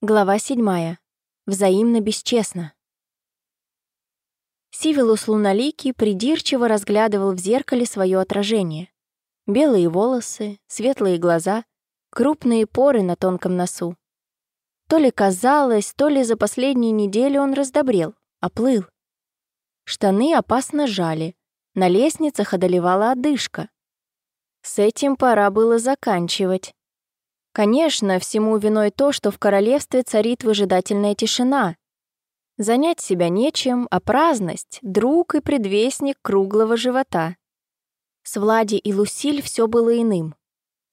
Глава седьмая. Взаимно бесчестно. Сивилус Луналикий придирчиво разглядывал в зеркале свое отражение. Белые волосы, светлые глаза, крупные поры на тонком носу. То ли казалось, то ли за последние недели он раздобрел, оплыл. Штаны опасно жали, на лестницах одолевала одышка. С этим пора было заканчивать. Конечно, всему виной то, что в королевстве царит выжидательная тишина. Занять себя нечем, а праздность — друг и предвестник круглого живота. С Влади и Лусиль все было иным.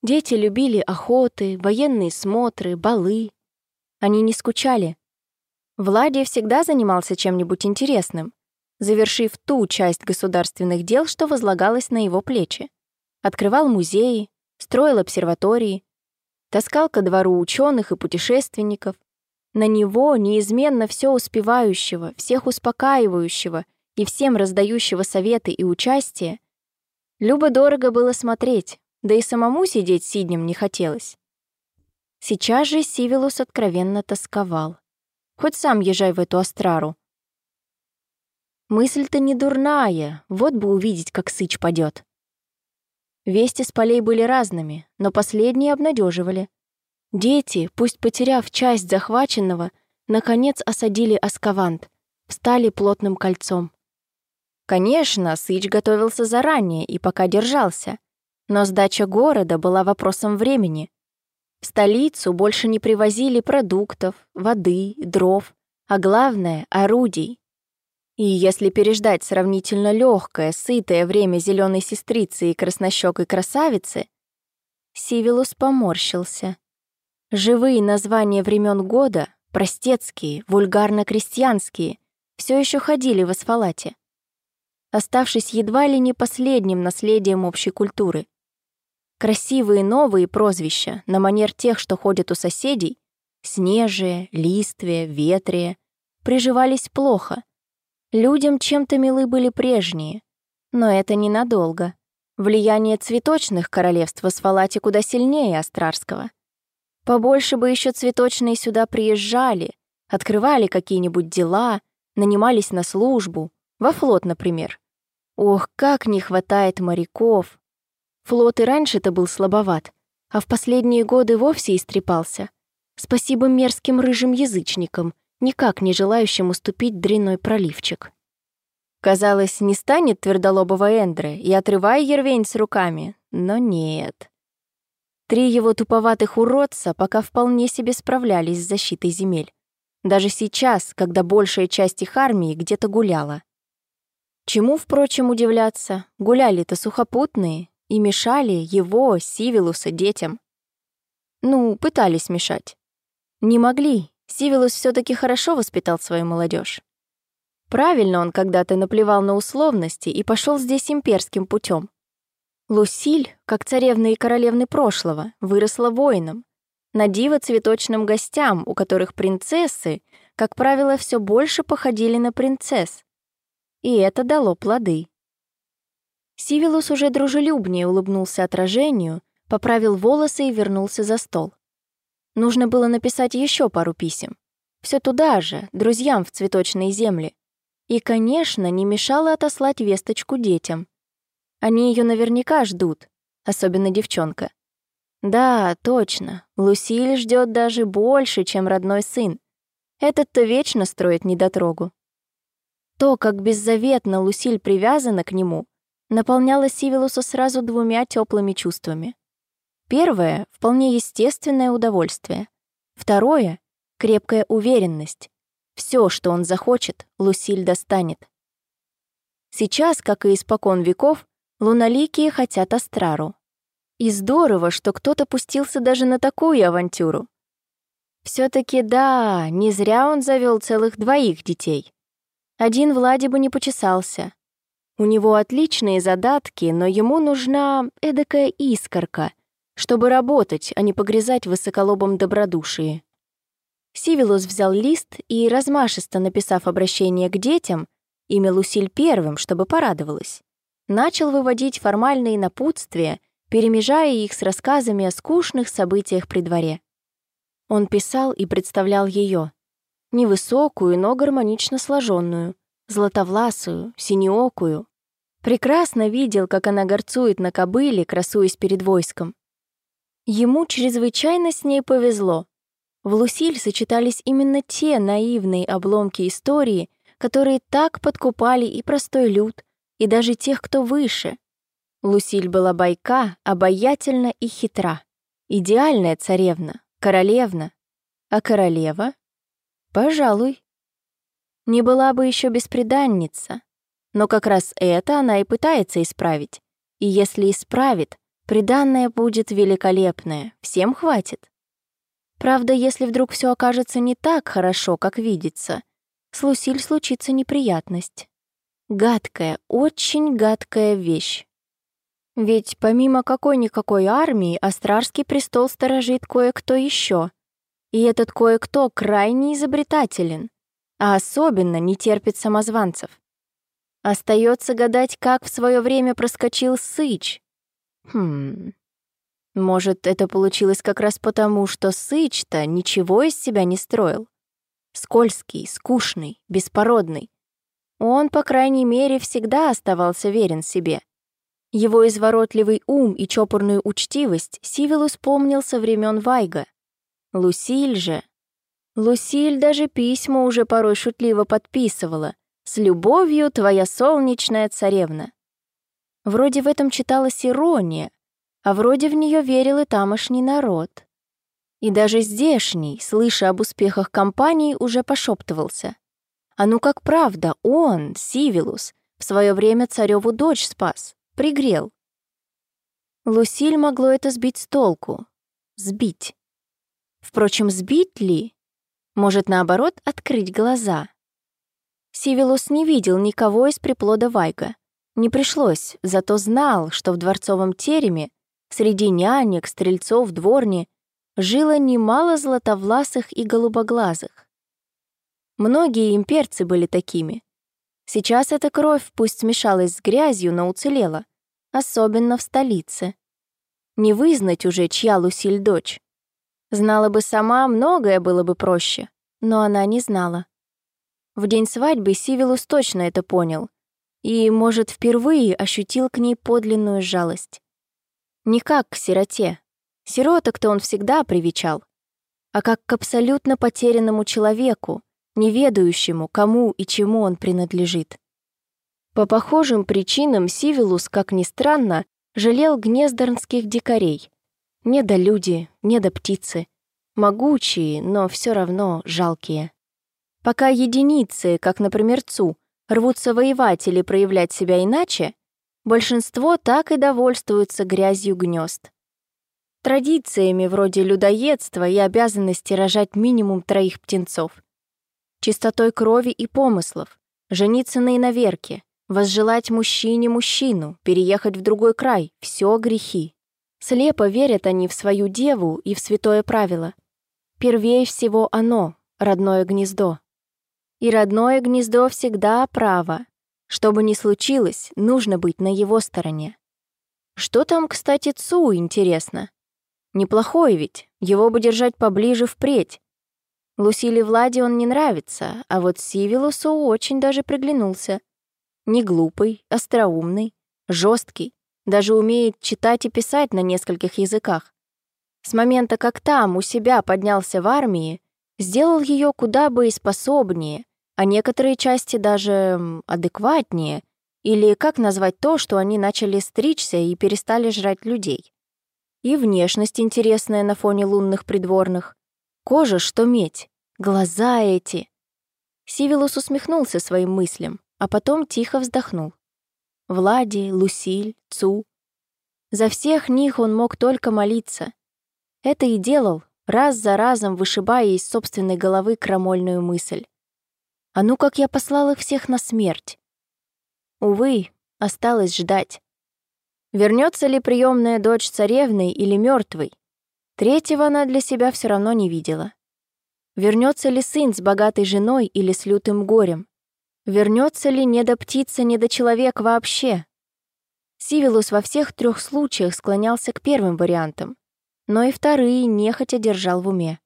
Дети любили охоты, военные смотры, балы. Они не скучали. Влади всегда занимался чем-нибудь интересным, завершив ту часть государственных дел, что возлагалось на его плечи. Открывал музеи, строил обсерватории, таскал ко двору ученых и путешественников. На него, неизменно все успевающего, всех успокаивающего и всем раздающего советы и участие, любо-дорого было смотреть, да и самому сидеть сиднем не хотелось. Сейчас же Сивилус откровенно тосковал. Хоть сам езжай в эту астрару. Мысль-то не дурная, вот бы увидеть, как сыч падет. Вести с полей были разными, но последние обнадеживали. Дети, пусть потеряв часть захваченного, наконец осадили Аскавант, встали плотным кольцом. Конечно, Сыч готовился заранее и пока держался, но сдача города была вопросом времени. В столицу больше не привозили продуктов, воды, дров, а главное — орудий. И если переждать сравнительно легкое, сытое время зеленой сестрицы и краснощекой красавицы, Сивилус поморщился. Живые названия времен года, простецкие, вульгарно-крестьянские, все еще ходили в асфалате, оставшись едва ли не последним наследием общей культуры. Красивые новые прозвища, на манер тех, что ходят у соседей, снежие, листвие, ветрие, приживались плохо — Людям чем-то милы были прежние, но это ненадолго. Влияние цветочных королевств в Асфалате куда сильнее Астрарского. Побольше бы еще цветочные сюда приезжали, открывали какие-нибудь дела, нанимались на службу, во флот, например. Ох, как не хватает моряков! Флот и раньше-то был слабоват, а в последние годы вовсе истрепался. Спасибо мерзким рыжим язычникам — никак не желающим уступить дрянной проливчик. Казалось, не станет твердолобого Эндре и отрывая Ервень с руками, но нет. Три его туповатых уродца пока вполне себе справлялись с защитой земель. Даже сейчас, когда большая часть их армии где-то гуляла. Чему, впрочем, удивляться, гуляли-то сухопутные и мешали его, Сивилуса, детям. Ну, пытались мешать. Не могли Сивилус все таки хорошо воспитал свою молодежь. Правильно он когда-то наплевал на условности и пошел здесь имперским путем. Лусиль, как царевна и королевны прошлого, выросла воином, на диво цветочным гостям, у которых принцессы, как правило, все больше походили на принцесс. И это дало плоды. Сивилус уже дружелюбнее улыбнулся отражению, поправил волосы и вернулся за стол. Нужно было написать еще пару писем. Все туда же, друзьям в цветочные земли. И, конечно, не мешало отослать весточку детям. Они ее наверняка ждут, особенно девчонка. Да, точно, Лусиль ждет даже больше, чем родной сын. Этот-то вечно строит недотрогу. То, как беззаветно Лусиль привязана к нему, наполняло Сивилуса сразу двумя теплыми чувствами. Первое — вполне естественное удовольствие. Второе — крепкая уверенность. Все, что он захочет, Лусиль достанет. Сейчас, как и испокон веков, луналикие хотят Астрару. И здорово, что кто-то пустился даже на такую авантюру. все таки да, не зря он завел целых двоих детей. Один Влади бы не почесался. У него отличные задатки, но ему нужна эдакая искорка — чтобы работать, а не погрязать в высоколобом добродушии. Сивилус взял лист и, размашисто написав обращение к детям, имя Лусиль первым, чтобы порадовалась, начал выводить формальные напутствия, перемежая их с рассказами о скучных событиях при дворе. Он писал и представлял ее. Невысокую, но гармонично сложенную, златовласую, синеокую. Прекрасно видел, как она горцует на кобыле, красуясь перед войском. Ему чрезвычайно с ней повезло. В Лусиль сочетались именно те наивные обломки истории, которые так подкупали и простой люд, и даже тех, кто выше. Лусиль была бойка, обаятельна и хитра. Идеальная царевна, королевна. А королева? Пожалуй. Не была бы еще беспреданница. Но как раз это она и пытается исправить. И если исправит, приданное будет великолепное, всем хватит. Правда, если вдруг все окажется не так хорошо, как видится, с Лусиль случится неприятность. Гадкая, очень гадкая вещь. Ведь помимо какой-никакой армии, Астрарский престол сторожит кое-кто еще. И этот кое-кто крайне изобретателен, а особенно не терпит самозванцев. Остается гадать, как в свое время проскочил Сыч. Хм... Может, это получилось как раз потому, что Сыч-то ничего из себя не строил. Скользкий, скучный, беспородный. Он, по крайней мере, всегда оставался верен себе — его изворотливый ум и чопорную учтивость Сивилус помнил со времен Вайга. Лусиль же... Лусиль даже письма уже порой шутливо подписывала. «С любовью, твоя солнечная царевна». Вроде в этом читалась ирония, а вроде в нее верил и тамошний народ. И даже здешний, слыша об успехах компании, уже пошептывался. А ну как правда, он, Сивилус, в свое время цареву дочь спас пригрел. Лусиль могло это сбить с толку. Сбить. Впрочем, сбить ли? Может, наоборот, открыть глаза. Сивилус не видел никого из приплода Вайга. Не пришлось, зато знал, что в дворцовом тереме, среди нянек, стрельцов, дворни, жило немало златовласых и голубоглазых. Многие имперцы были такими, Сейчас эта кровь пусть смешалась с грязью, но уцелела, особенно в столице. Не вызнать уже, чья Лусиль дочь. Знала бы сама, многое было бы проще, но она не знала. В день свадьбы Сивилус точно это понял и, может, впервые ощутил к ней подлинную жалость. Не как к сироте. Сироток-то он всегда привечал, а как к абсолютно потерянному человеку, не ведающему, кому и чему он принадлежит. По похожим причинам Сивилус, как ни странно, жалел гнездорнских дикарей. До птицы. Могучие, но все равно жалкие. Пока единицы, как, например, Цу, рвутся воевать или проявлять себя иначе, большинство так и довольствуются грязью гнезд. Традициями вроде людоедства и обязанности рожать минимум троих птенцов чистотой крови и помыслов, жениться на иноверке, возжелать мужчине мужчину, переехать в другой край — все грехи. Слепо верят они в свою деву и в святое правило. Первее всего оно, родное гнездо. И родное гнездо всегда право. Что бы ни случилось, нужно быть на его стороне. Что там, кстати, Цу, интересно? Неплохой ведь, его бы держать поближе впредь, Лусиле Владе он не нравится, а вот Сивилусу очень даже приглянулся. Не глупый, остроумный, жесткий, даже умеет читать и писать на нескольких языках. С момента, как там у себя поднялся в армии, сделал ее куда бы и способнее, а некоторые части даже адекватнее, или как назвать то, что они начали стричься и перестали жрать людей. И внешность интересная на фоне лунных придворных. Кожа, что медь. Глаза эти. Сивилус усмехнулся своим мыслям, а потом тихо вздохнул. Влади, Лусиль, Цу. За всех них он мог только молиться. Это и делал, раз за разом вышибая из собственной головы крамольную мысль. А ну как я послал их всех на смерть? Увы, осталось ждать. Вернется ли приемная дочь царевной или мертвой? Третьего она для себя все равно не видела. Вернется ли сын с богатой женой или с лютым горем? Вернется ли недоптица, недочеловек вообще? Сивилус во всех трех случаях склонялся к первым вариантам, но и вторые нехотя держал в уме.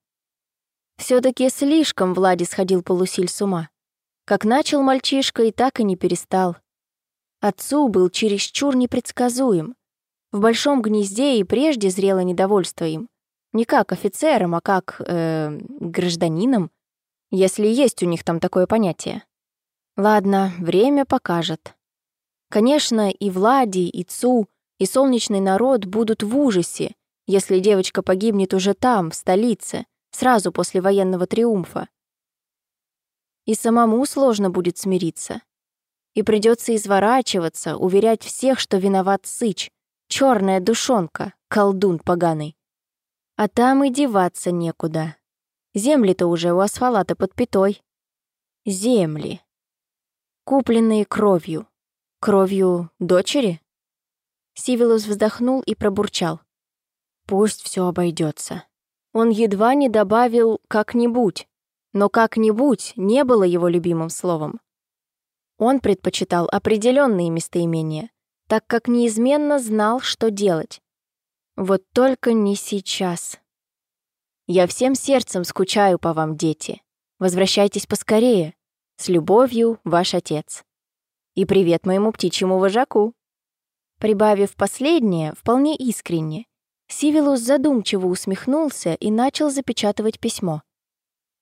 все таки слишком Влади сходил полусиль с ума. Как начал мальчишка и так и не перестал. Отцу был чересчур непредсказуем. В большом гнезде и прежде зрело недовольство им. Не как офицером, а как э, гражданином, если есть у них там такое понятие. Ладно, время покажет. Конечно, и Влади, и Цу, и солнечный народ будут в ужасе, если девочка погибнет уже там, в столице, сразу после военного триумфа. И самому сложно будет смириться. И придется изворачиваться, уверять всех, что виноват Сыч, черная душонка, колдун поганый. А там и деваться некуда. Земли-то уже у асфалата под пятой. Земли. Купленные кровью. Кровью дочери? Сивилус вздохнул и пробурчал. Пусть все обойдется. Он едва не добавил «как-нибудь», но «как-нибудь» не было его любимым словом. Он предпочитал определенные местоимения, так как неизменно знал, что делать. Вот только не сейчас. Я всем сердцем скучаю по вам, дети. Возвращайтесь поскорее. С любовью, ваш отец. И привет моему птичьему вожаку. Прибавив последнее, вполне искренне, Сивилус задумчиво усмехнулся и начал запечатывать письмо.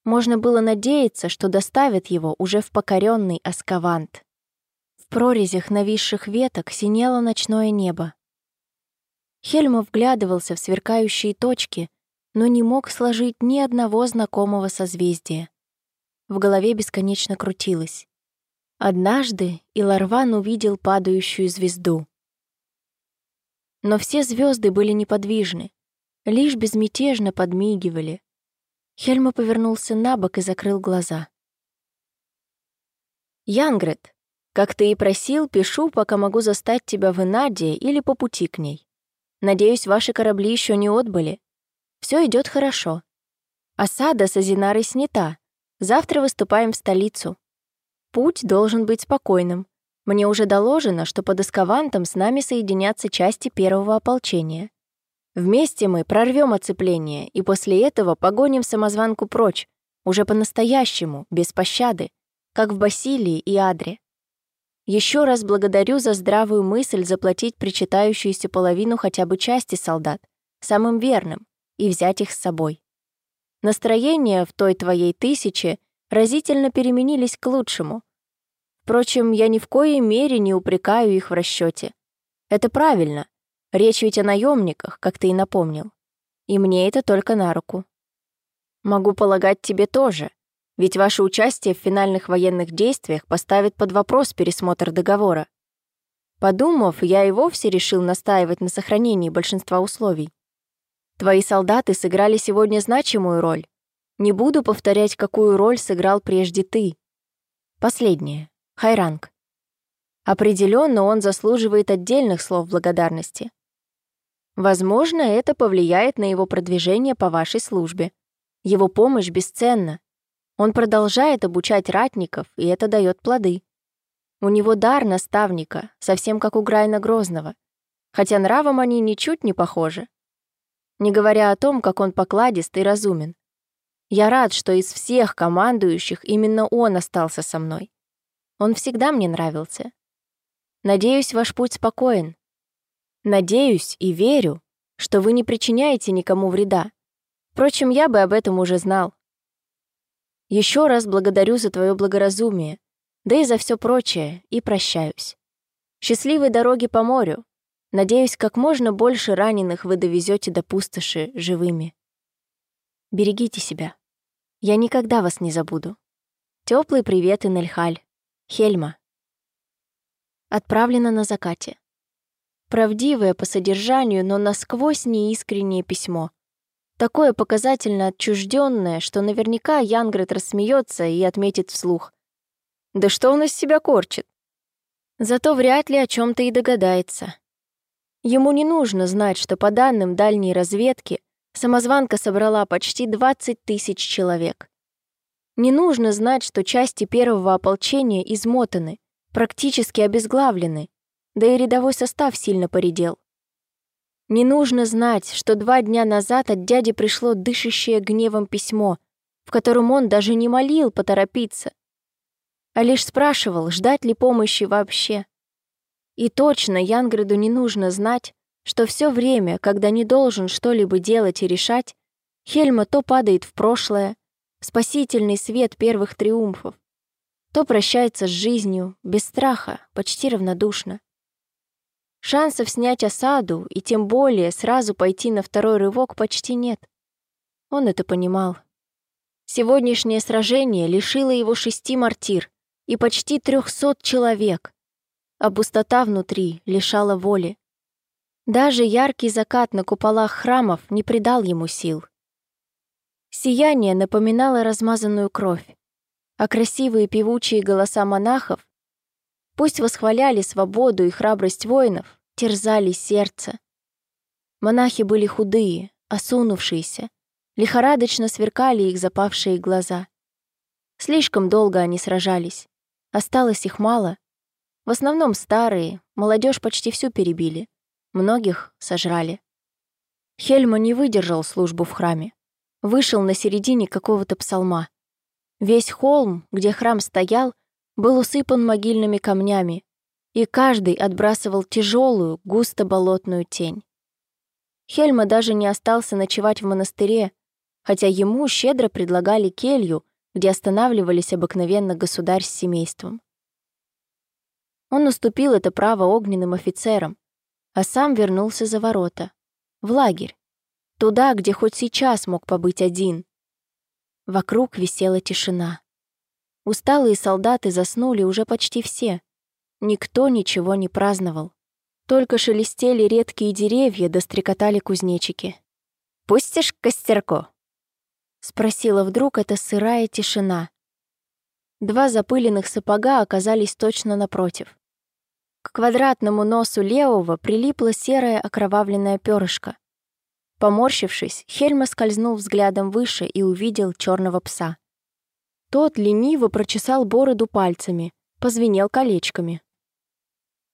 Можно было надеяться, что доставят его уже в покоренный Аскавант. В прорезях нависших веток синело ночное небо. Хельма вглядывался в сверкающие точки, но не мог сложить ни одного знакомого созвездия. В голове бесконечно крутилось. Однажды Иларван увидел падающую звезду. Но все звезды были неподвижны, лишь безмятежно подмигивали. Хельма повернулся на бок и закрыл глаза. «Янгрет, как ты и просил, пишу, пока могу застать тебя в Инаде или по пути к ней. Надеюсь, ваши корабли еще не отбыли. Все идет хорошо. Осада с Азинарой снята. Завтра выступаем в столицу. Путь должен быть спокойным. Мне уже доложено, что под Эскавантом с нами соединятся части первого ополчения. Вместе мы прорвем оцепление и после этого погоним самозванку прочь, уже по-настоящему, без пощады, как в Басилии и Адре. Еще раз благодарю за здравую мысль заплатить причитающуюся половину хотя бы части солдат, самым верным, и взять их с собой. Настроения в той твоей тысяче разительно переменились к лучшему. Впрочем, я ни в коей мере не упрекаю их в расчете. Это правильно. Речь ведь о наемниках, как ты и напомнил. И мне это только на руку. Могу полагать тебе тоже, ведь ваше участие в финальных военных действиях поставит под вопрос пересмотр договора. Подумав, я и вовсе решил настаивать на сохранении большинства условий. Твои солдаты сыграли сегодня значимую роль. Не буду повторять, какую роль сыграл прежде ты. Последнее. Хайранг. Определенно он заслуживает отдельных слов благодарности. Возможно, это повлияет на его продвижение по вашей службе. Его помощь бесценна. Он продолжает обучать ратников, и это дает плоды. У него дар наставника, совсем как у Грайна Грозного, хотя нравом они ничуть не похожи. Не говоря о том, как он покладист и разумен. Я рад, что из всех командующих именно он остался со мной. Он всегда мне нравился. Надеюсь, ваш путь спокоен. Надеюсь и верю, что вы не причиняете никому вреда. Впрочем, я бы об этом уже знал. Еще раз благодарю за твое благоразумие, да и за все прочее, и прощаюсь. Счастливой дороги по морю. Надеюсь, как можно больше раненых вы довезете до пустоши живыми. Берегите себя. Я никогда вас не забуду. Теплый привет, Инельхаль. Хельма. Отправлено на закате. Правдивое по содержанию, но насквозь неискреннее письмо. Такое показательно отчужденное, что наверняка Янгрет рассмеется и отметит вслух. «Да что он из себя корчит?» Зато вряд ли о чем то и догадается. Ему не нужно знать, что по данным дальней разведки самозванка собрала почти 20 тысяч человек. Не нужно знать, что части первого ополчения измотаны, практически обезглавлены, да и рядовой состав сильно поредел. Не нужно знать, что два дня назад от дяди пришло дышащее гневом письмо, в котором он даже не молил поторопиться, а лишь спрашивал, ждать ли помощи вообще. И точно Янграду не нужно знать, что все время, когда не должен что-либо делать и решать, Хельма то падает в прошлое, спасительный свет первых триумфов, то прощается с жизнью, без страха, почти равнодушно. Шансов снять осаду и тем более сразу пойти на второй рывок почти нет. Он это понимал. Сегодняшнее сражение лишило его шести мортир и почти трехсот человек, а пустота внутри лишала воли. Даже яркий закат на куполах храмов не придал ему сил. Сияние напоминало размазанную кровь, а красивые певучие голоса монахов, пусть восхваляли свободу и храбрость воинов, терзали сердце. Монахи были худые, осунувшиеся, лихорадочно сверкали их запавшие глаза. Слишком долго они сражались. Осталось их мало. В основном старые, молодежь почти всю перебили. Многих сожрали. Хельма не выдержал службу в храме. Вышел на середине какого-то псалма. Весь холм, где храм стоял, был усыпан могильными камнями, и каждый отбрасывал тяжелую, густо-болотную тень. Хельма даже не остался ночевать в монастыре, хотя ему щедро предлагали келью, где останавливались обыкновенно государь с семейством. Он уступил это право огненным офицерам, а сам вернулся за ворота, в лагерь, туда, где хоть сейчас мог побыть один. Вокруг висела тишина. Усталые солдаты заснули уже почти все. Никто ничего не праздновал. Только шелестели редкие деревья да стрекотали кузнечики. «Пустишь костерко?» Спросила вдруг эта сырая тишина. Два запыленных сапога оказались точно напротив. К квадратному носу левого прилипло серое окровавленное перышко. Поморщившись, Хельма скользнул взглядом выше и увидел черного пса. Тот лениво прочесал бороду пальцами, позвенел колечками.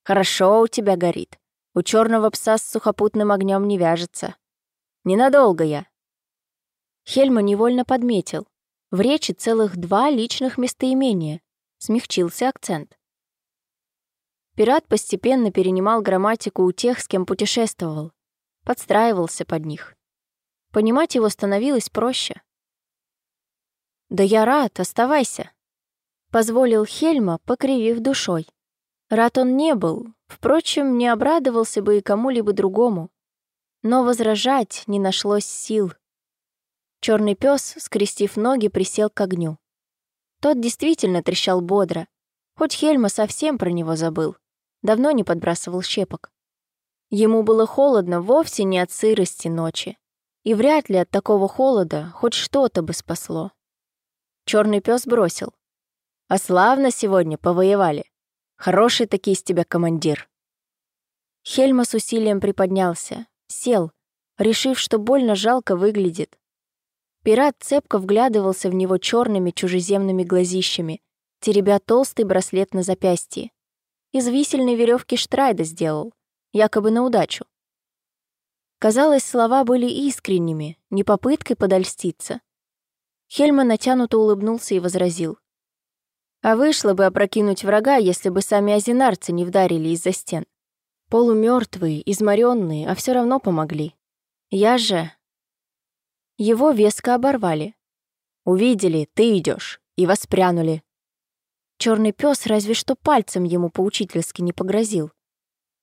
«Хорошо у тебя горит. У черного пса с сухопутным огнем не вяжется. Ненадолго я, Хельма невольно подметил. В речи целых два личных местоимения. Смягчился акцент. Пират постепенно перенимал грамматику у тех, с кем путешествовал. Подстраивался под них. Понимать его становилось проще. «Да я рад, оставайся», — позволил Хельма, покривив душой. Рад он не был, впрочем, не обрадовался бы и кому-либо другому. Но возражать не нашлось сил. Черный пес, скрестив ноги, присел к огню. Тот действительно трещал бодро, хоть Хельма совсем про него забыл. Давно не подбрасывал щепок. Ему было холодно вовсе не от сырости ночи. И вряд ли от такого холода хоть что-то бы спасло. Черный пес бросил. «А славно сегодня повоевали. Хороший таки из тебя командир». Хельма с усилием приподнялся, сел, решив, что больно жалко выглядит, Пират цепко вглядывался в него черными чужеземными глазищами, теребя толстый браслет на запястье. Из висельной веревки Штрайда сделал, якобы на удачу. Казалось, слова были искренними, не попыткой подольститься. Хельма натянуто улыбнулся и возразил. А вышло бы опрокинуть врага, если бы сами азинарцы не вдарили из-за стен. Полумертвые, изморенные, а все равно помогли. Я же его веско оборвали. Увидели, ты идешь, и воспрянули. Черный пес разве что пальцем ему поучительски не погрозил.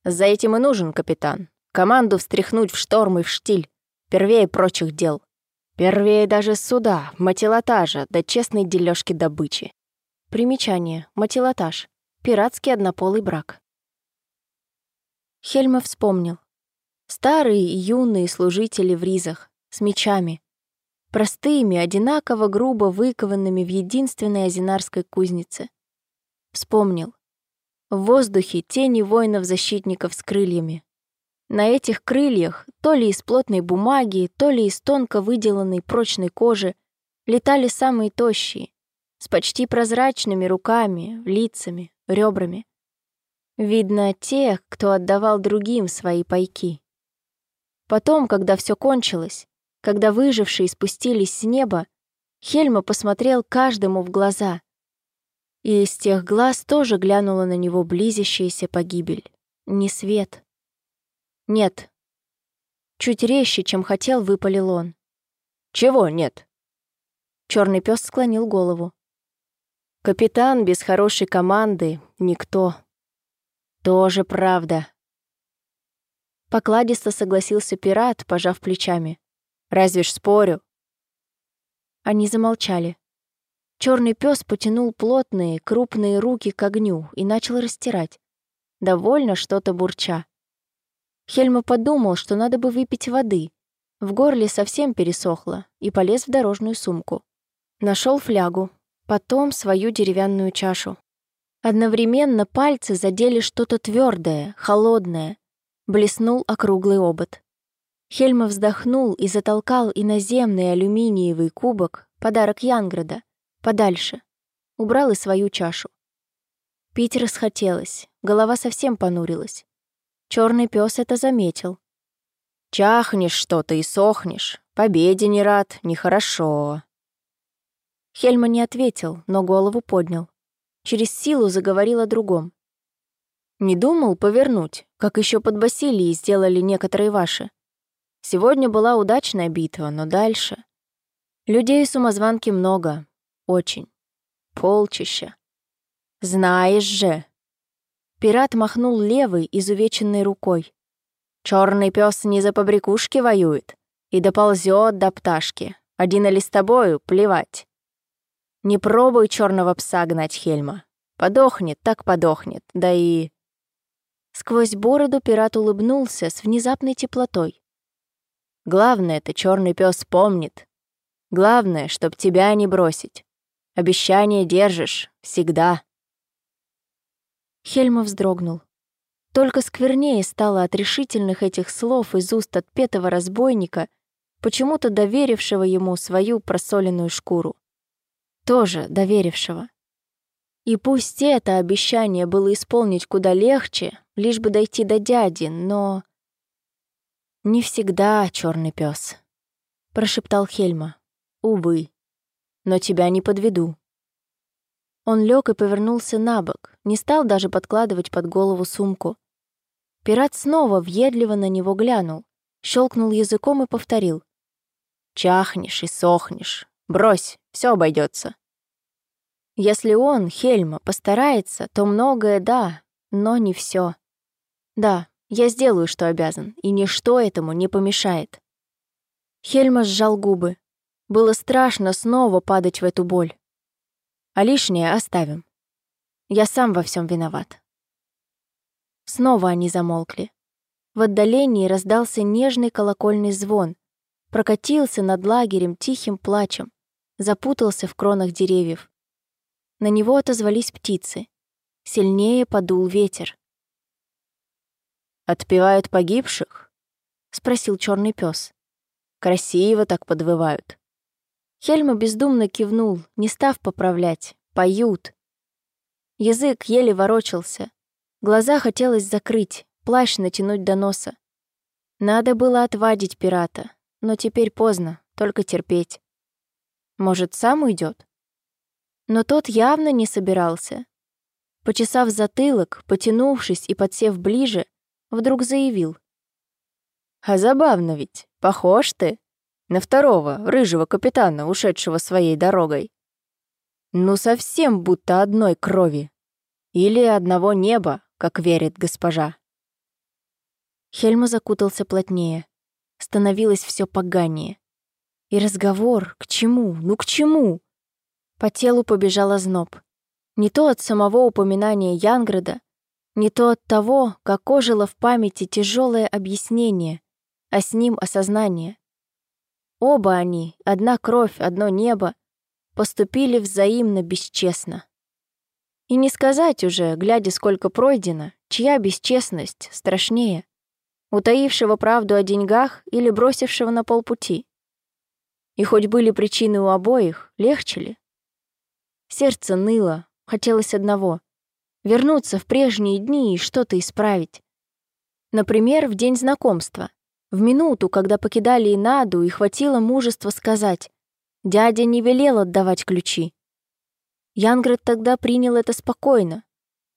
За этим и нужен капитан. Команду встряхнуть в шторм и в штиль. Первее прочих дел. Первее даже суда, матилотажа, да честной дележки добычи. Примечание. Матилотаж. Пиратский однополый брак. Хельма вспомнил. Старые и юные служители в ризах, с мечами. Простыми, одинаково грубо выкованными в единственной азинарской кузнице. Вспомнил. В воздухе тени воинов-защитников с крыльями. На этих крыльях, то ли из плотной бумаги, то ли из тонко выделанной прочной кожи, летали самые тощие, с почти прозрачными руками, лицами, ребрами. Видно, тех, кто отдавал другим свои пайки. Потом, когда все кончилось, когда выжившие спустились с неба, Хельма посмотрел каждому в глаза. И из тех глаз тоже глянула на него близящаяся погибель. Не свет. Нет. Чуть резче, чем хотел, выпалил он. Чего нет? Черный пес склонил голову. Капитан без хорошей команды — никто. Тоже правда. Покладисто согласился пират, пожав плечами. Разве ж спорю? Они замолчали. Черный пес потянул плотные, крупные руки к огню и начал растирать. Довольно что-то бурча. Хельма подумал, что надо бы выпить воды. В горле совсем пересохло, и полез в дорожную сумку. Нашел флягу, потом свою деревянную чашу. Одновременно пальцы задели что-то твердое, холодное. Блеснул округлый обод. Хельма вздохнул и затолкал иноземный алюминиевый кубок, подарок Янграда, подальше. Убрал и свою чашу. Пить расхотелось, голова совсем понурилась. Черный пес это заметил. «Чахнешь что-то и сохнешь. Победе не рад, нехорошо». Хельма не ответил, но голову поднял. Через силу заговорил о другом. «Не думал повернуть, как еще под Басилией сделали некоторые ваши. Сегодня была удачная битва, но дальше... Людей сумозванки много, очень. Полчища. Знаешь же. Пират махнул левой, изувеченной рукой. Черный пес не за побрякушки воюет и доползет до пташки. Один или с тобою плевать. Не пробуй черного пса гнать Хельма. Подохнет, так подохнет, да и... Сквозь бороду пират улыбнулся с внезапной теплотой. Главное, это черный пес помнит. Главное, чтоб тебя не бросить. Обещание держишь. Всегда. Хельма вздрогнул. Только сквернее стало от решительных этих слов из уст отпетого разбойника, почему-то доверившего ему свою просоленную шкуру. Тоже доверившего. И пусть это обещание было исполнить куда легче, лишь бы дойти до дяди, но... «Не всегда, черный пес, прошептал Хельма. «Увы» но тебя не подведу». Он лег и повернулся на бок, не стал даже подкладывать под голову сумку. Пират снова въедливо на него глянул, щелкнул языком и повторил. «Чахнешь и сохнешь. Брось, все обойдется. Если он, Хельма, постарается, то многое да, но не все. Да, я сделаю, что обязан, и ничто этому не помешает. Хельма сжал губы, было страшно снова падать в эту боль. А лишнее оставим. Я сам во всем виноват. Снова они замолкли. В отдалении раздался нежный колокольный звон, прокатился над лагерем тихим плачем, запутался в кронах деревьев. На него отозвались птицы. Сильнее подул ветер. «Отпевают погибших?» — спросил черный пес. «Красиво так подвывают». Хельма бездумно кивнул, не став поправлять. Поют. Язык еле ворочался. Глаза хотелось закрыть, плащ натянуть до носа. Надо было отвадить пирата, но теперь поздно, только терпеть. Может, сам уйдет? Но тот явно не собирался. Почесав затылок, потянувшись и подсев ближе, вдруг заявил. «А забавно ведь, похож ты?» На второго, рыжего капитана, ушедшего своей дорогой. Ну, совсем будто одной крови. Или одного неба, как верит госпожа. Хельма закутался плотнее. Становилось все поганее. И разговор к чему? Ну к чему? По телу побежал озноб. Не то от самого упоминания Янграда, не то от того, как ожило в памяти тяжелое объяснение, а с ним осознание. Оба они, одна кровь, одно небо, поступили взаимно бесчестно. И не сказать уже, глядя, сколько пройдено, чья бесчестность страшнее, утаившего правду о деньгах или бросившего на полпути. И хоть были причины у обоих, легче ли? Сердце ныло, хотелось одного — вернуться в прежние дни и что-то исправить. Например, в день знакомства — в минуту, когда покидали Инаду, и хватило мужества сказать Дядя не велел отдавать ключи. Янград тогда принял это спокойно.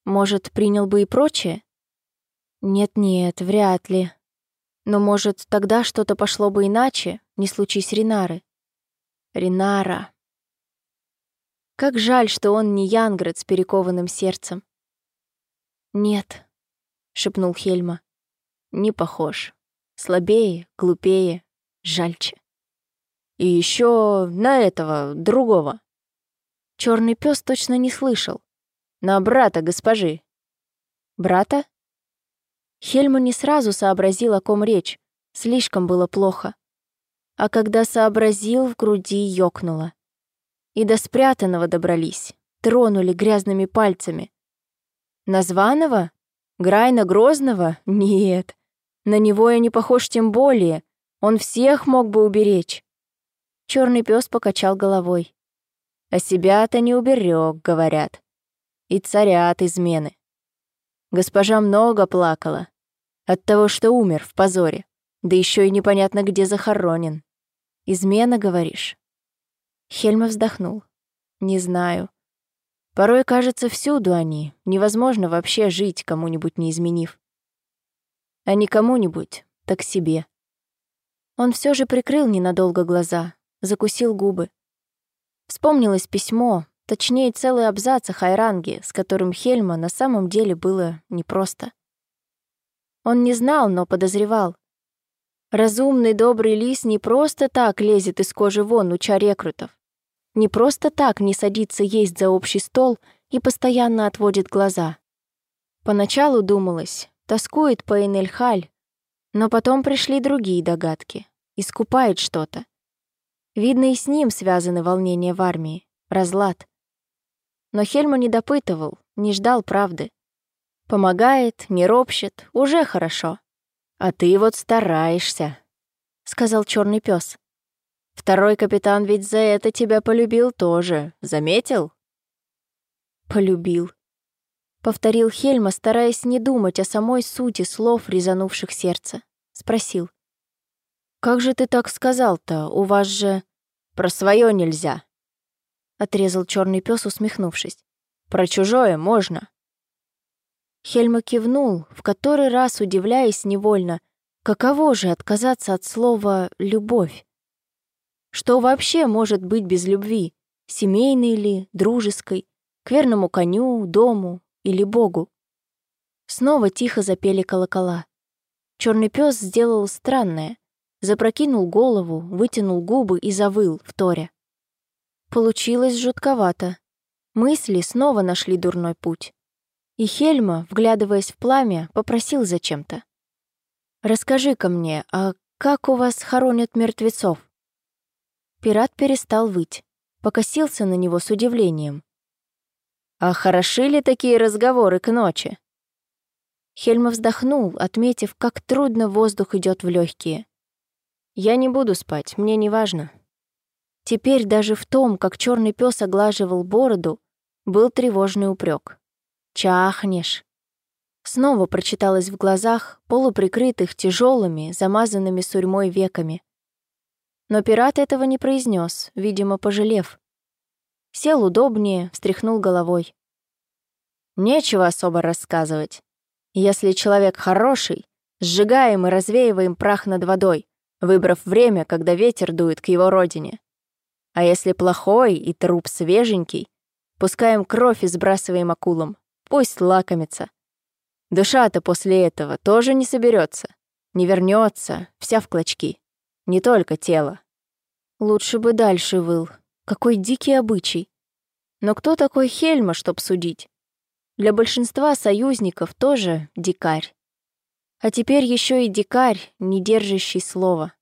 Может, принял бы и прочее? Нет-нет, вряд ли. Но, может, тогда что-то пошло бы иначе, не случись Ринары. Ринара. Как жаль, что он не Янград с перекованным сердцем. «Нет», — шепнул Хельма. «Не похож. Слабее, глупее, жальче». «И еще на этого, другого». Черный пес точно не слышал. «На брата госпожи». «Брата?» Хельма не сразу сообразил, о ком речь. Слишком было плохо. А когда сообразил, в груди ёкнуло. И до спрятанного добрались. Тронули грязными пальцами. Названного? Грайна Грозного? Нет. На него я не похож тем более. Он всех мог бы уберечь. Черный пес покачал головой. А себя-то не уберег, говорят. И царя от измены. Госпожа много плакала. От того, что умер в позоре. Да еще и непонятно, где захоронен. Измена, говоришь? Хельма вздохнул. Не знаю. Порой, кажется, всюду они. Невозможно вообще жить, кому-нибудь не изменив. А не кому-нибудь, так себе. Он все же прикрыл ненадолго глаза, закусил губы. Вспомнилось письмо, точнее, целый абзац о Хайранге, с которым Хельма на самом деле было непросто. Он не знал, но подозревал. Разумный добрый лис не просто так лезет из кожи вон, уча рекрутов. Не просто так не садится есть за общий стол и постоянно отводит глаза. Поначалу думалось, тоскует по Энельхаль, но потом пришли другие догадки. Искупает что-то. Видно, и с ним связаны волнения в армии, разлад. Но Хельма не допытывал, не ждал правды. Помогает, не ропщет, уже хорошо. А ты вот стараешься, сказал черный пес. Второй капитан ведь за это тебя полюбил тоже, заметил? Полюбил. Повторил Хельма, стараясь не думать о самой сути слов, резанувших сердце. Спросил. «Как же ты так сказал-то? У вас же...» «Про свое нельзя», — отрезал черный пес, усмехнувшись. «Про чужое можно». Хельма кивнул, в который раз удивляясь невольно, каково же отказаться от слова «любовь». Что вообще может быть без любви, семейной ли, дружеской, к верному коню, дому или Богу? Снова тихо запели колокола. Черный пес сделал странное, запрокинул голову, вытянул губы и завыл, вторя. Получилось жутковато. Мысли снова нашли дурной путь. И Хельма, вглядываясь в пламя, попросил зачем-то. «Расскажи-ка мне, а как у вас хоронят мертвецов?» Пират перестал выть, покосился на него с удивлением. «А хороши ли такие разговоры к ночи?» Хельма вздохнул, отметив, как трудно воздух идет в легкие. «Я не буду спать, мне не важно». Теперь даже в том, как черный пес оглаживал бороду, был тревожный упрек. Чахнешь. Снова прочиталось в глазах, полуприкрытых тяжелыми, замазанными сурьмой веками. Но пират этого не произнес, видимо, пожалев. Сел удобнее, встряхнул головой. Нечего особо рассказывать. Если человек хороший, сжигаем и развеиваем прах над водой, выбрав время, когда ветер дует к его родине. А если плохой и труп свеженький, пускаем кровь и сбрасываем акулам. Пусть лакомится. Душа-то после этого тоже не соберется, не вернется, вся в клочки. Не только тело. Лучше бы дальше выл. Какой дикий обычай. Но кто такой Хельма, чтоб судить? Для большинства союзников тоже дикарь. А теперь еще и дикарь, не держащий слова.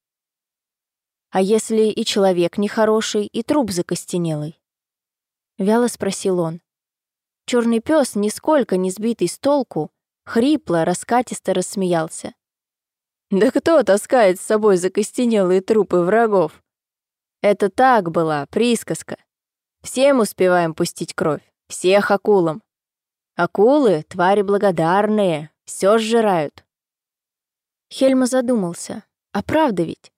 А если и человек нехороший, и труп закостенелый? Вяло спросил он. Черный пес, нисколько не сбитый с толку, хрипло, раскатисто рассмеялся. «Да кто таскает с собой закостенелые трупы врагов? Это так была присказка. Всем успеваем пустить кровь, всех акулам. Акулы — твари благодарные, все сжирают». Хельма задумался. А правда ведь?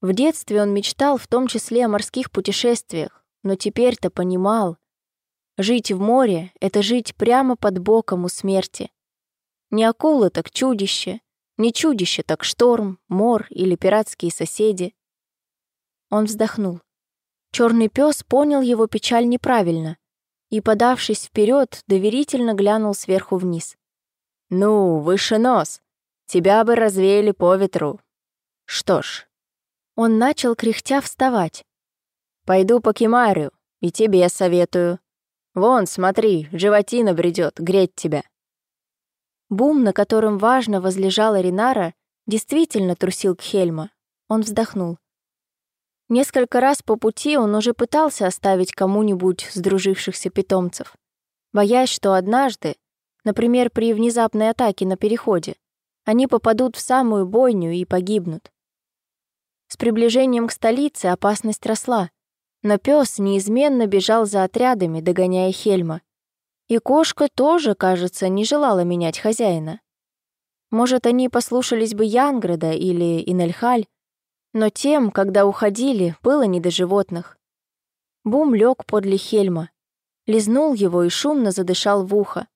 В детстве он мечтал в том числе о морских путешествиях, но теперь-то понимал. Жить в море — это жить прямо под боком у смерти. Не акула, так чудище, не чудище, так шторм, мор или пиратские соседи. Он вздохнул. Черный пес понял его печаль неправильно и, подавшись вперед, доверительно глянул сверху вниз. «Ну, выше нос. Тебя бы развеяли по ветру. Что ж, он начал кряхтя вставать. «Пойду по Кемарю, и тебе советую. Вон, смотри, животина бредет, греть тебя». Бум, на котором важно возлежала Ринара, действительно трусил к Хельма. Он вздохнул. Несколько раз по пути он уже пытался оставить кому-нибудь сдружившихся питомцев, боясь, что однажды, например, при внезапной атаке на переходе, они попадут в самую бойню и погибнут. С приближением к столице опасность росла, но пес неизменно бежал за отрядами, догоняя Хельма. И кошка тоже, кажется, не желала менять хозяина. Может, они послушались бы Янграда или Инельхаль, но тем, когда уходили, было не до животных. Бум лег подле Хельма, лизнул его и шумно задышал в ухо.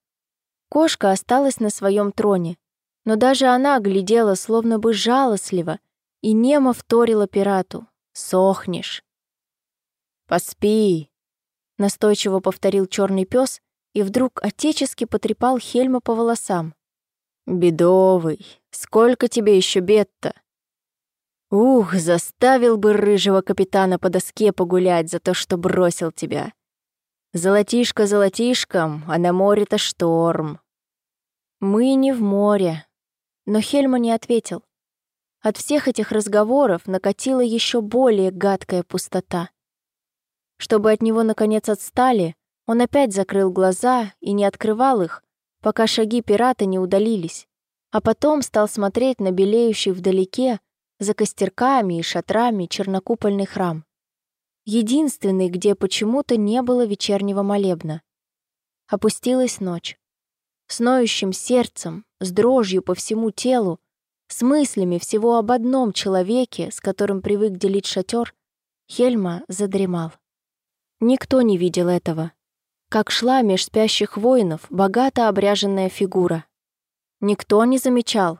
Кошка осталась на своем троне, но даже она глядела словно бы жалостливо и немо вторила пирату. «Сохнешь». «Поспи», — настойчиво повторил черный пес и вдруг отечески потрепал Хельма по волосам. «Бедовый, сколько тебе еще бед-то?» «Ух, заставил бы рыжего капитана по доске погулять за то, что бросил тебя. Золотишко золотишком, а на море-то шторм». «Мы не в море», но Хельма не ответил. От всех этих разговоров накатила еще более гадкая пустота. Чтобы от него наконец отстали, он опять закрыл глаза и не открывал их, пока шаги пирата не удалились, а потом стал смотреть на белеющий вдалеке, за костерками и шатрами, чернокупольный храм. Единственный, где почему-то не было вечернего молебна. Опустилась ночь. С ноющим сердцем, с дрожью по всему телу, с мыслями всего об одном человеке, с которым привык делить шатер, Хельма задремал. Никто не видел этого. Как шла меж спящих воинов богато обряженная фигура. Никто не замечал.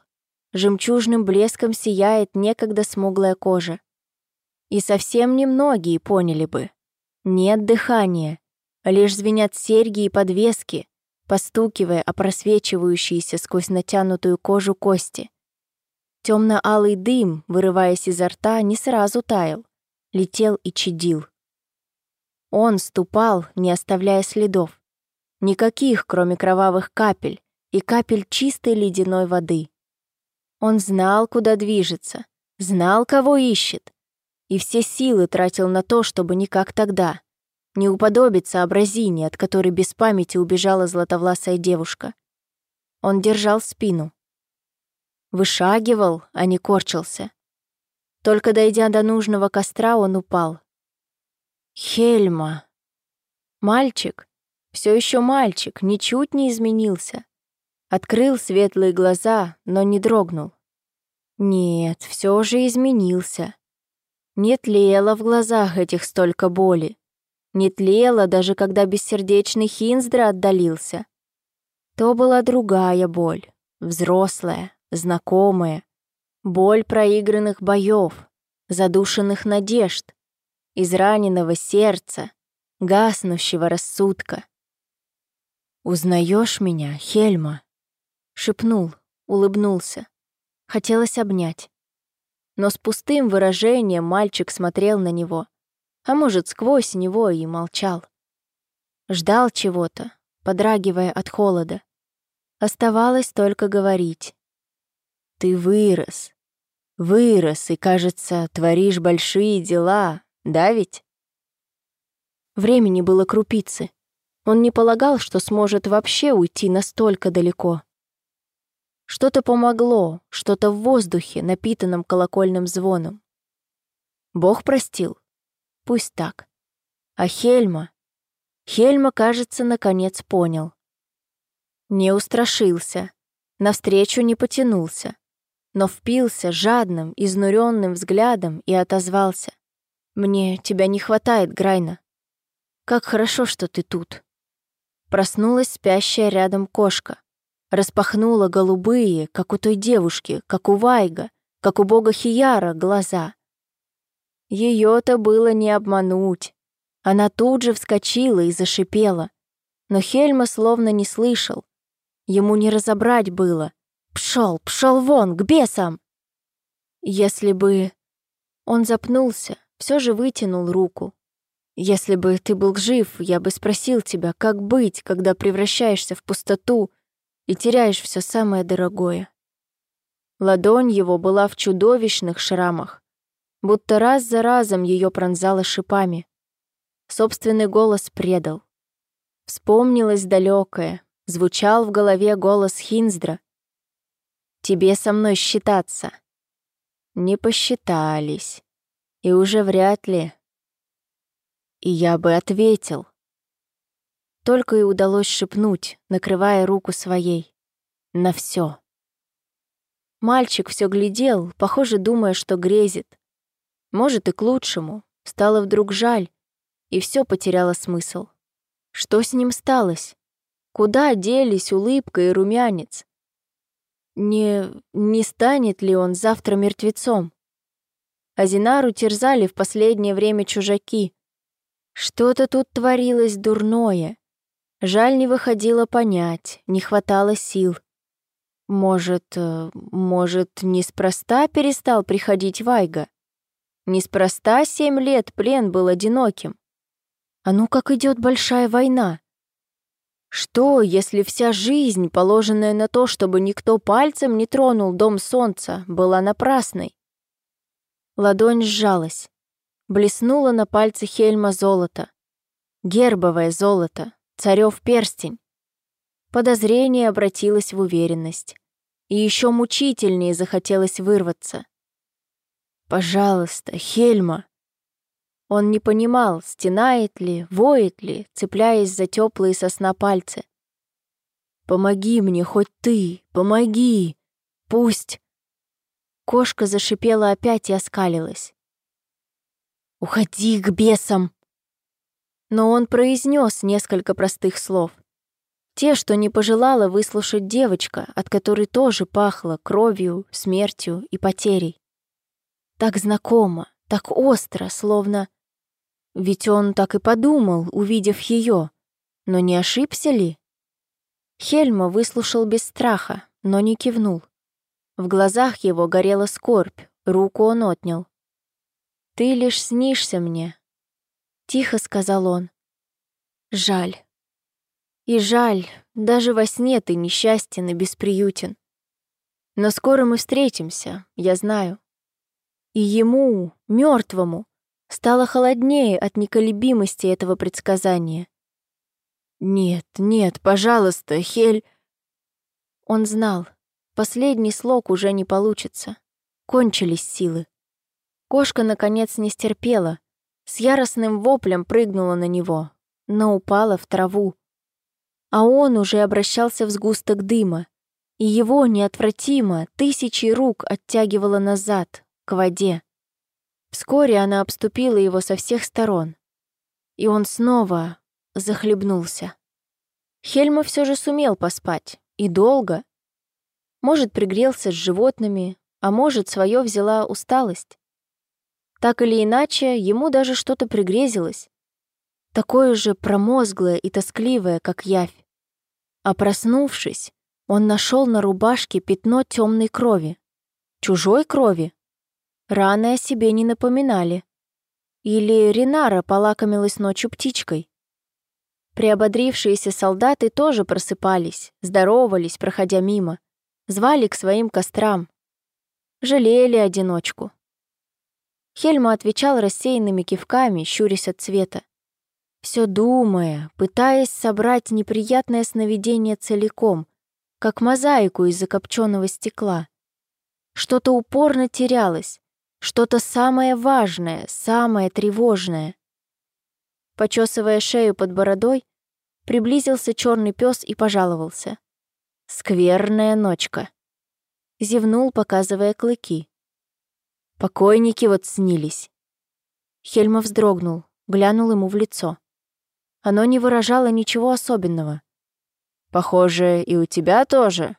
Жемчужным блеском сияет некогда смуглая кожа. И совсем немногие поняли бы. Нет дыхания, лишь звенят серьги и подвески, постукивая о просвечивающиеся сквозь натянутую кожу кости. Темно-алый дым, вырываясь изо рта, не сразу таял, летел и чадил. Он ступал, не оставляя следов. Никаких, кроме кровавых капель и капель чистой ледяной воды. Он знал, куда движется, знал, кого ищет, и все силы тратил на то, чтобы не как тогда, не уподобиться образине, от которой без памяти убежала златовласая девушка. Он держал спину, Вышагивал, а не корчился. Только дойдя до нужного костра, он упал. Хельма. Мальчик, все еще мальчик, ничуть не изменился. Открыл светлые глаза, но не дрогнул. Нет, все же изменился. Не тлело в глазах этих столько боли. Не тлело, даже когда бессердечный Хинздра отдалился. То была другая боль, взрослая, знакомые. Боль проигранных боев, задушенных надежд, израненного сердца, гаснущего рассудка. «Узнаешь меня, Хельма?» Шепнул, улыбнулся. Хотелось обнять. Но с пустым выражением мальчик смотрел на него, а может, сквозь него и молчал. Ждал чего-то, подрагивая от холода. Оставалось только говорить. Ты вырос. Вырос и, кажется, творишь большие дела, да ведь? Времени было крупицы. Он не полагал, что сможет вообще уйти настолько далеко. Что-то помогло, что-то в воздухе, напитанном колокольным звоном. Бог простил? Пусть так. А Хельма? Хельма, кажется, наконец понял. Не устрашился, навстречу не потянулся но впился жадным, изнуренным взглядом и отозвался. «Мне тебя не хватает, Грайна. Как хорошо, что ты тут». Проснулась спящая рядом кошка. Распахнула голубые, как у той девушки, как у Вайга, как у бога Хияра, глаза. Ее-то было не обмануть. Она тут же вскочила и зашипела. Но Хельма словно не слышал. Ему не разобрать было. Пшел, пшел вон, к бесам! Если бы... Он запнулся, все же вытянул руку. Если бы ты был жив, я бы спросил тебя, как быть, когда превращаешься в пустоту и теряешь все самое дорогое. Ладонь его была в чудовищных шрамах, будто раз за разом ее пронзало шипами. Собственный голос предал. Вспомнилось далекое, звучал в голове голос Хинздра. «Тебе со мной считаться». Не посчитались. И уже вряд ли. И я бы ответил. Только и удалось шепнуть, накрывая руку своей. На все. Мальчик все глядел, похоже, думая, что грезит. Может, и к лучшему. Стало вдруг жаль, и все потеряло смысл. Что с ним сталось? Куда делись улыбка и румянец? Не... не станет ли он завтра мертвецом? Азинару терзали в последнее время чужаки. Что-то тут творилось дурное. Жаль, не выходило понять, не хватало сил. Может, э, может, неспроста перестал приходить Вайга? Неспроста семь лет плен был одиноким. А ну как идет большая война? Что, если вся жизнь, положенная на то, чтобы никто пальцем не тронул дом солнца, была напрасной? Ладонь сжалась. Блеснуло на пальце Хельма золото. Гербовое золото, царев перстень. Подозрение обратилось в уверенность. И еще мучительнее захотелось вырваться. «Пожалуйста, Хельма!» Он не понимал, стенает ли, воет ли, цепляясь за теплые сосна пальцы. «Помоги мне хоть ты, помоги! Пусть...» Кошка зашипела опять и оскалилась. «Уходи к бесам!» Но он произнес несколько простых слов. Те, что не пожелала выслушать девочка, от которой тоже пахло кровью, смертью и потерей. Так знакомо, так остро, словно... Ведь он так и подумал, увидев ее. Но не ошибся ли? Хельма выслушал без страха, но не кивнул. В глазах его горела скорбь, руку он отнял. «Ты лишь снишься мне», — тихо сказал он. «Жаль. И жаль, даже во сне ты несчастен и бесприютен. Но скоро мы встретимся, я знаю. И ему, мертвому, стало холоднее от неколебимости этого предсказания. «Нет, нет, пожалуйста, Хель...» Он знал, последний слог уже не получится. Кончились силы. Кошка, наконец, не стерпела. С яростным воплем прыгнула на него, но упала в траву. А он уже обращался в сгусток дыма, и его неотвратимо тысячи рук оттягивало назад, к воде. Вскоре она обступила его со всех сторон, и он снова захлебнулся. Хельма все же сумел поспать, и долго. Может, пригрелся с животными, а может, свое взяла усталость. Так или иначе, ему даже что-то пригрезилось. Такое же промозглое и тоскливое, как явь. А проснувшись, он нашел на рубашке пятно темной крови. Чужой крови? Раны о себе не напоминали. Или Ринара полакомилась ночью птичкой. Приободрившиеся солдаты тоже просыпались, здоровались, проходя мимо, звали к своим кострам. Жалели одиночку. Хельма отвечал рассеянными кивками, щурясь от цвета. Все думая, пытаясь собрать неприятное сновидение целиком, как мозаику из закопченного стекла. Что-то упорно терялось, что-то самое важное, самое тревожное. Почесывая шею под бородой, приблизился черный пес и пожаловался. Скверная ночка. Зевнул, показывая клыки. Покойники вот снились. Хельма вздрогнул, глянул ему в лицо. Оно не выражало ничего особенного. «Похоже, и у тебя тоже?»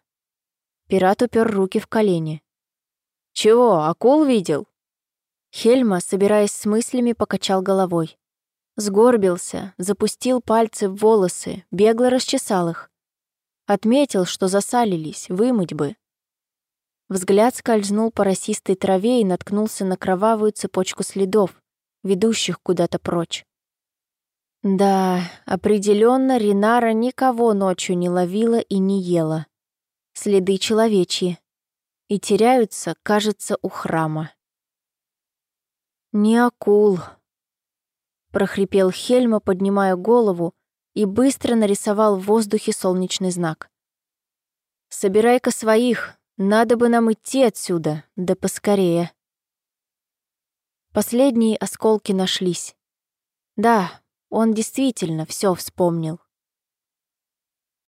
Пират упер руки в колени. «Чего, акул видел?» Хельма, собираясь с мыслями, покачал головой. Сгорбился, запустил пальцы в волосы, бегло расчесал их. Отметил, что засалились, вымыть бы. Взгляд скользнул по росистой траве и наткнулся на кровавую цепочку следов, ведущих куда-то прочь. Да, определенно Ринара никого ночью не ловила и не ела. Следы человечьи. И теряются, кажется, у храма. «Не акул», — прохрипел Хельма, поднимая голову, и быстро нарисовал в воздухе солнечный знак. «Собирай-ка своих, надо бы нам идти отсюда, да поскорее». Последние осколки нашлись. Да, он действительно все вспомнил.